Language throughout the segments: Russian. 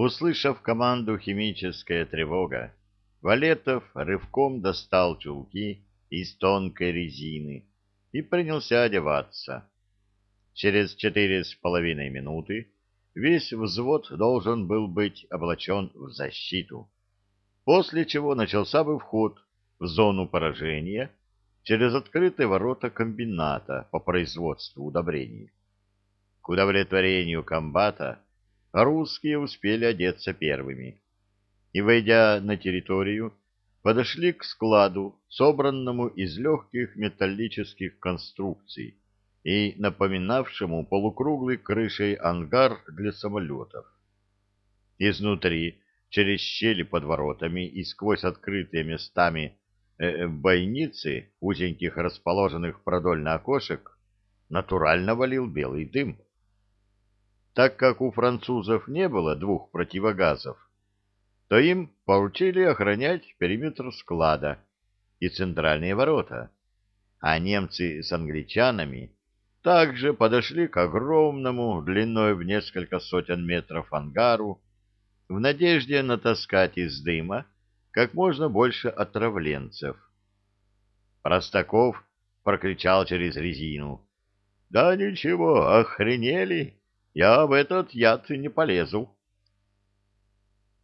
Услышав команду «Химическая тревога», Валетов рывком достал чулки из тонкой резины и принялся одеваться. Через четыре с половиной минуты весь взвод должен был быть облачен в защиту, после чего начался бы вход в зону поражения через открытые ворота комбината по производству удобрений. К удовлетворению комбата русские успели одеться первыми и, войдя на территорию, подошли к складу, собранному из легких металлических конструкций и напоминавшему полукруглый крышей ангар для самолетов. Изнутри, через щели под воротами и сквозь открытые местами э, бойницы, узеньких расположенных продольно окошек, натурально валил белый дым. Так как у французов не было двух противогазов, то им поручили охранять периметр склада и центральные ворота, а немцы с англичанами также подошли к огромному, длиной в несколько сотен метров ангару, в надежде натаскать из дыма как можно больше отравленцев. Простаков прокричал через резину. — Да ничего, охренели! Я в этот яд не полезу.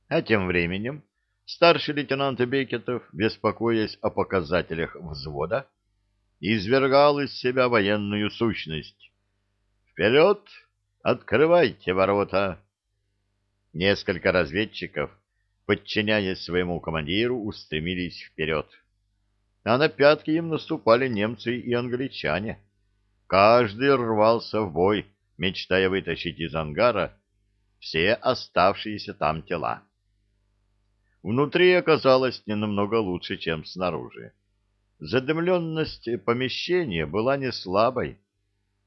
А тем временем старший лейтенант Бекетов, беспокоясь о показателях взвода, извергал из себя военную сущность. «Вперед! Открывайте ворота!» Несколько разведчиков, подчиняясь своему командиру, устремились вперед. А на пятки им наступали немцы и англичане. Каждый рвался в бой, мечтая вытащить из ангара все оставшиеся там тела. Внутри оказалось не намного лучше, чем снаружи. Задымленность помещения была не слабой,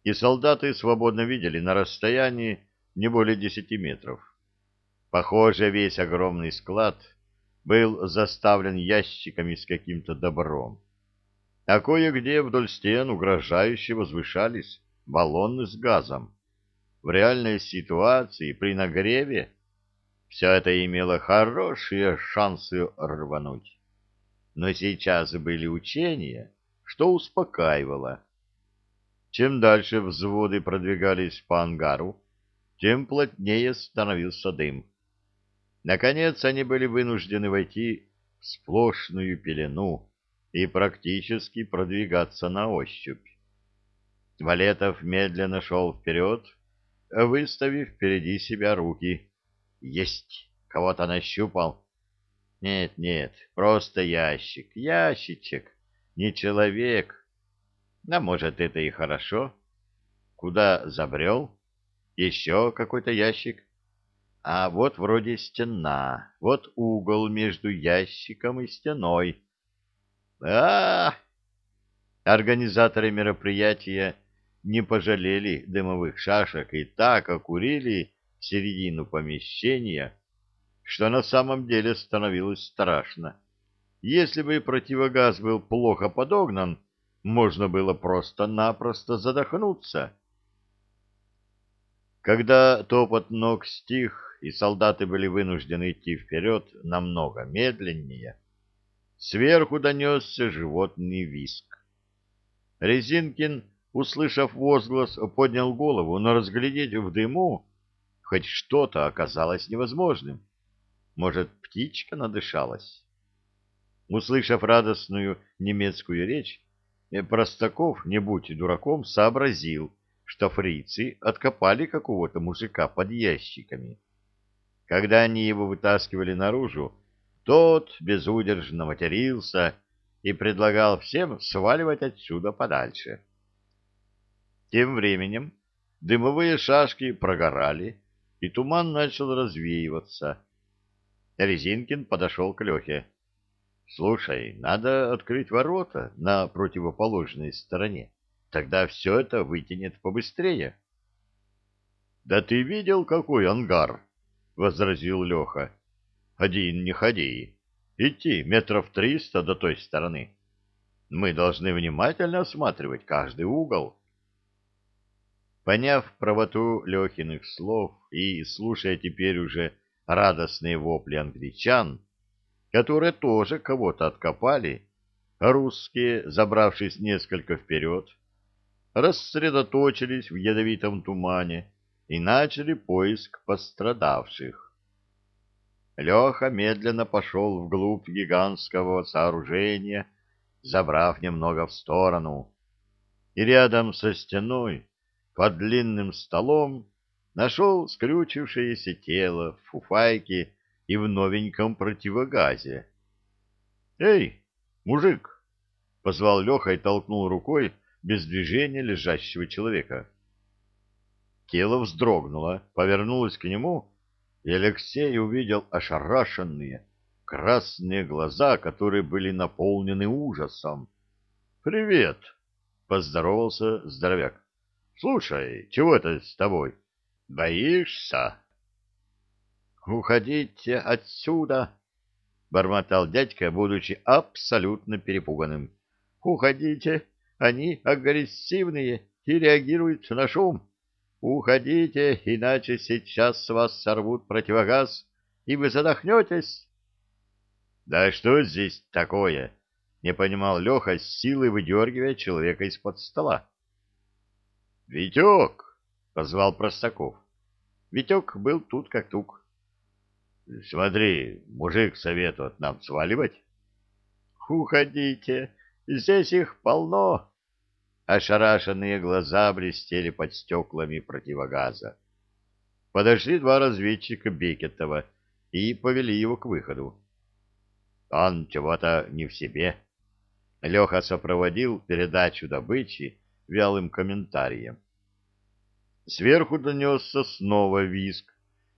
и солдаты свободно видели на расстоянии не более десяти метров. Похоже, весь огромный склад был заставлен ящиками с каким-то добром. А кое-где вдоль стен угрожающе возвышались баллоны с газом в реальной ситуации при нагреве все это имело хорошие шансы рвануть. Но сейчас были учения, что успокаивало. Чем дальше взводы продвигались по ангару, тем плотнее становился дым. Наконец они были вынуждены войти в сплошную пелену и практически продвигаться на ощупь. Валетов медленно шел вперед, выставив впереди себя руки. Есть! Кого-то нащупал. Нет, нет, просто ящик, ящичек, не человек. А может, это и хорошо. Куда забрел? Еще какой-то ящик. А вот вроде стена, вот угол между ящиком и стеной. а, -а, -а! Организаторы мероприятия не пожалели дымовых шашек и так окурили середину помещения, что на самом деле становилось страшно. Если бы противогаз был плохо подогнан, можно было просто-напросто задохнуться. Когда топот ног стих, и солдаты были вынуждены идти вперед намного медленнее, сверху донесся животный виск. Резинкин услышав возглас, поднял голову, но разглядеть в дыму хоть что-то оказалось невозможным. Может, птичка надышалась? Услышав радостную немецкую речь, Простаков, не будь дураком, сообразил, что фрицы откопали какого-то мужика под ящиками. Когда они его вытаскивали наружу, тот безудержно матерился и предлагал всем сваливать отсюда подальше. Тем временем дымовые шашки прогорали, и туман начал развеиваться. Резинкин подошел к Лехе. — Слушай, надо открыть ворота на противоположной стороне. Тогда все это вытянет побыстрее. — Да ты видел, какой ангар? — возразил Леха. — Один не ходи. Идти метров триста до той стороны. Мы должны внимательно осматривать каждый угол. Поняв правоту Лехиных слов и слушая теперь уже радостные вопли англичан, которые тоже кого-то откопали, русские, забравшись несколько вперед, рассредоточились в ядовитом тумане и начали поиск пострадавших. Леха медленно пошел вглубь гигантского сооружения, забрав немного в сторону, и рядом со стеной, под длинным столом, нашел скрючившееся тело в фуфайке и в новеньком противогазе. «Эй, мужик!» — позвал Леха и толкнул рукой без движения лежащего человека. Тело вздрогнуло, повернулось к нему, и Алексей увидел ошарашенные, красные глаза, которые были наполнены ужасом. «Привет!» — поздоровался здоровяк. «Слушай, чего это с тобой?» Боишься? Уходите отсюда, бормотал дядька, будучи абсолютно перепуганным. Уходите, они агрессивные и реагируют на шум. Уходите, иначе сейчас с вас сорвут противогаз, и вы задохнетесь. Да что здесь такое? Не понимал Леха, с силой выдергивая человека из-под стола. Витек, позвал Простаков. Витек был тут как тук. — Смотри, мужик советует нам сваливать. — Уходите, здесь их полно. Ошарашенные глаза блестели под стеклами противогаза. Подошли два разведчика Бекетова и повели его к выходу. Он чего-то не в себе. Леха сопроводил передачу добычи вялым комментарием. Сверху донесся снова визг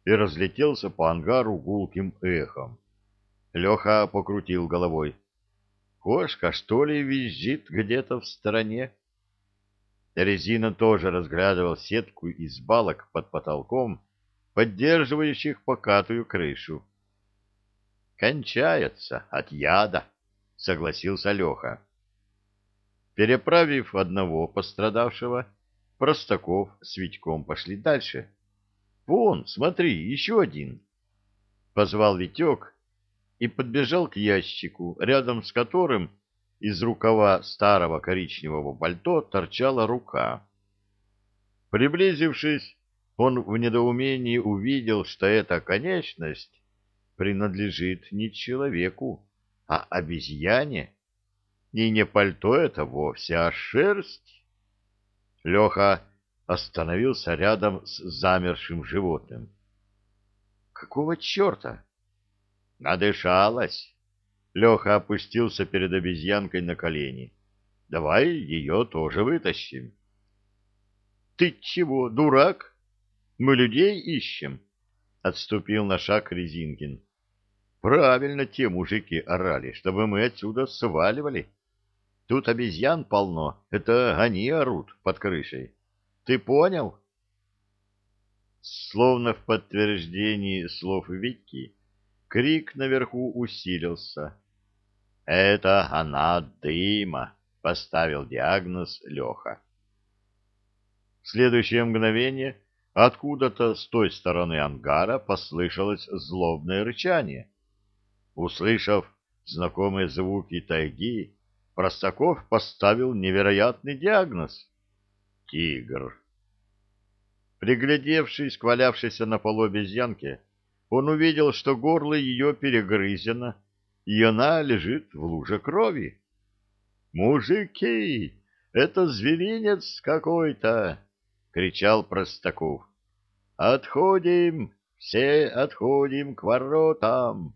и разлетелся по ангару гулким эхом. Леха покрутил головой. Кошка, что ли, визжит где-то в стороне? Резина тоже разглядывал сетку из балок под потолком, поддерживающих покатую крышу. «Кончается от яда», — согласился Леха. Переправив одного пострадавшего, Простаков с Витьком пошли дальше. «Вон, смотри, еще один!» Позвал Витек и подбежал к ящику, рядом с которым из рукава старого коричневого пальто торчала рука. Приблизившись, он в недоумении увидел, что эта конечность принадлежит не человеку, а обезьяне. И не пальто это вовсе, а шерсть. Леха остановился рядом с замершим животным. «Какого черта?» «Надышалась!» Леха опустился перед обезьянкой на колени. «Давай ее тоже вытащим». «Ты чего, дурак? Мы людей ищем!» Отступил на шаг Резинкин. «Правильно те мужики орали, чтобы мы отсюда сваливали». Тут обезьян полно, это они орут под крышей. Ты понял? Словно в подтверждении слов Вики, крик наверху усилился. «Это она дыма!» — поставил диагноз Леха. В следующее мгновение откуда-то с той стороны ангара послышалось злобное рычание. Услышав знакомые звуки тайги, Простаков поставил невероятный диагноз. Тигр. Приглядевшись к валявшейся на полу обезьянке, он увидел, что горло ее перегрызено, и она лежит в луже крови. «Мужики, это зверинец какой-то!» — кричал Простаков. «Отходим, все отходим к воротам!»